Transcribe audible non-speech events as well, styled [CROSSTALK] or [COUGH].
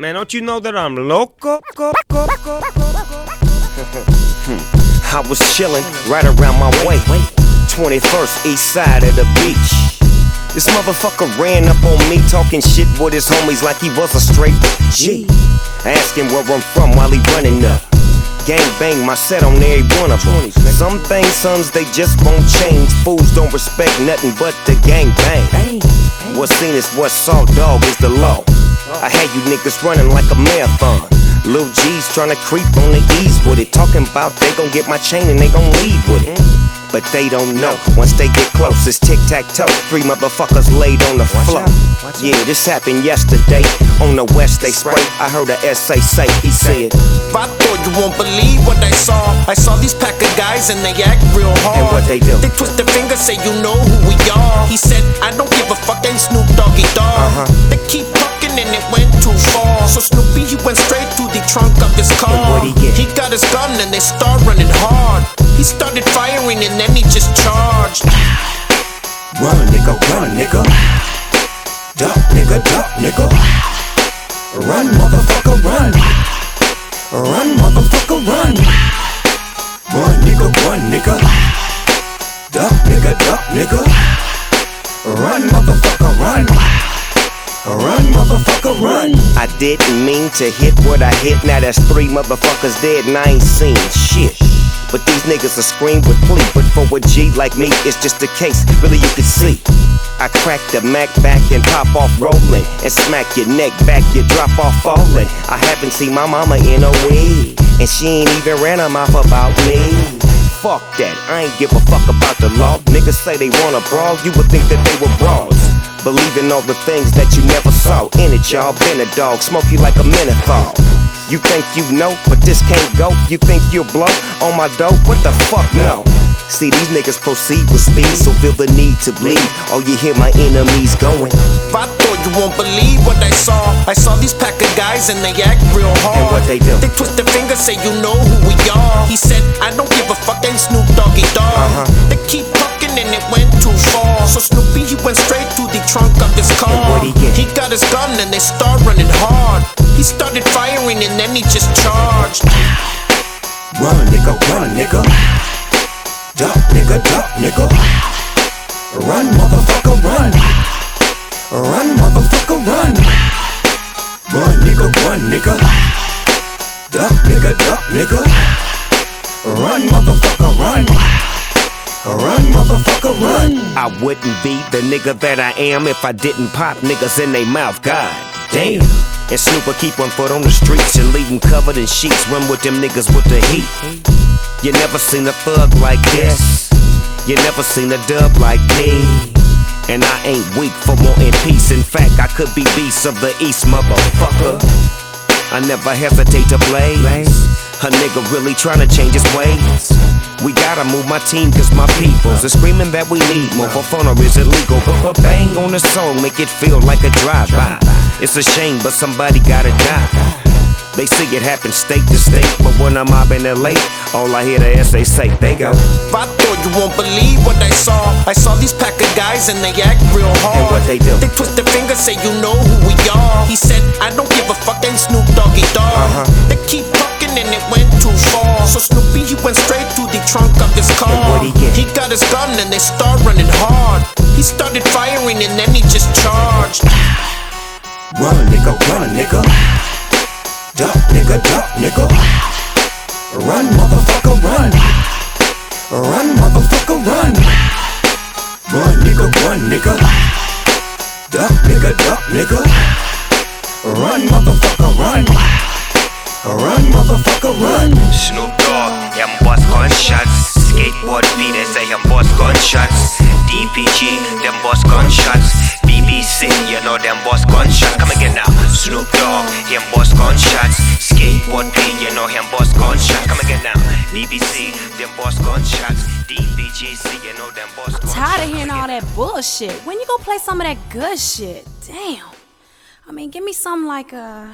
Man, don't you know that I'm loco? [LAUGHS] I was chillin' right around my way. 21st east side of the beach. This motherfucker ran up on me talking shit with his homies like he was a straight G. Asking where I'm from while he running up. Gang bang my set on every one of them. Some things, sons, they just won't change. Fools don't respect nothing but the gang bang. What's seen is what's saw, dog, is the law. I had you niggas running like a marathon. Lil G's tryna creep on the ease with it. Talking about they gon' get my chain and they gon' leave with it. But they don't know. Once they get close, it's tic tac toe. Three motherfuckers laid on the floor. Yeah, this happened yesterday. On the west, they spray. I heard a SA say, he said, I thought you won't believe what I saw. I saw these pack of guys and they act real hard. And what they do? They twist their fingers, say you know who we are. He said, I don't give a fuck, ain't Snoop Doggy Dogg. Uh-huh. They keep Snoopy, he went straight to the trunk of his car. And what'd he get? He got his gun and they start running hard. He started firing and then he just charged. Run, nigga, run, nigga. Duck, nigga, duck, nigga. Run, motherfucker, run. Run, motherfucker, run. Run, nigga, run, nigga. Duck, nigga, duck, nigga. Run, motherfucker, run. Run, motherfucker, run. Didn't mean to hit what I hit. Now that's three motherfuckers dead and I ain't seen shit. But these niggas are scream with plea. But for a G like me, it's just a case. Really, you can see. I crack the Mac back and pop off rolling. And smack your neck back, you drop off falling. I haven't seen my mama in a week. And she ain't even ran her mouth about me. Fuck that, I ain't give a fuck about the law. Niggas say they wanna brawl, you would think that they were brawls. Believing all the things that you never saw. In it, y'all, been a dog, smoky like a menthol. You think you know, but this can't go. You think you'll blow on my dope? What the fuck, no. See, these niggas proceed with speed, so feel the need to bleed. Oh, you hear my enemies going. If I thought you won't believe what I saw. I saw these pack of guys and they act real hard. And what they do? They twist their fingers, say you know who we are. He said, I don't give a fuck, ain't Snoop Doggy Dogg. Uh-huh. Trunk of his car. What'd he get? He got his gun and they start running hard. He started firing and then he just charged. Run, nigga, run, nigga. Duck, nigga, duck, nigga. Run, motherfucker, run. Run, motherfucker, run. Run, nigga, run, nigga. Duck, nigga, duck, nigga. Run, motherfucker, run. Run, motherfucker, run. I wouldn't be the nigga that I am if I didn't pop niggas in they mouth. God damn. And Snooper keep one foot on the streets and leave 'em covered in sheets. Run with them niggas with the heat. You never seen a thug like this. You never seen a dub like me. And I ain't weak for wanting peace. In fact, I could be beast of the east, motherfucker. I never hesitate to blaze. A nigga really tryna change his ways. We gotta move my team, cause my peoples are screaming that we need more. For fun or is illegal? But but bang on the song, make it feel like a drive-by. It's a shame, but somebody gotta die. They see it happen state to state, but when I'm mobbing LA, all I hear the SA say, they go. I thought you won't believe what I saw. I saw these pack of guys and they act real hard. And what they do? They twist their fingers, say you know who we are. He said, I don't give a fuck, ain't Snoop Doggy Dogg. Uh-huh. They keep and it went too far. So Snoopy, he went straight to the trunk of his car. He? He got his gun and they start running hard. He started firing and then he just charged. Run, nigga, run, nigga. Duck, nigga, duck, nigga. Run, motherfucker, run. Run, motherfucker, run. Run, nigga, run, nigga. Duck, nigga, duck, nigga. Run, motherfucker, run. Run, motherfucker, run. Snoop Dogg, hem boss gunshots. Skateboard P, they say hem boss gunshots. DPG, them boss gunshots. BBC, you know them boss gunshots. Come again now. Snoop Dogg, him boss gunshots. Skateboard P, you know him boss gunshots. Come again now. BBC, them boss gunshots. DPGC, you know them boss gunshots. I'm Tired of hearing all that bullshit. When you go play some of that good shit? Damn. I mean, give me something like a.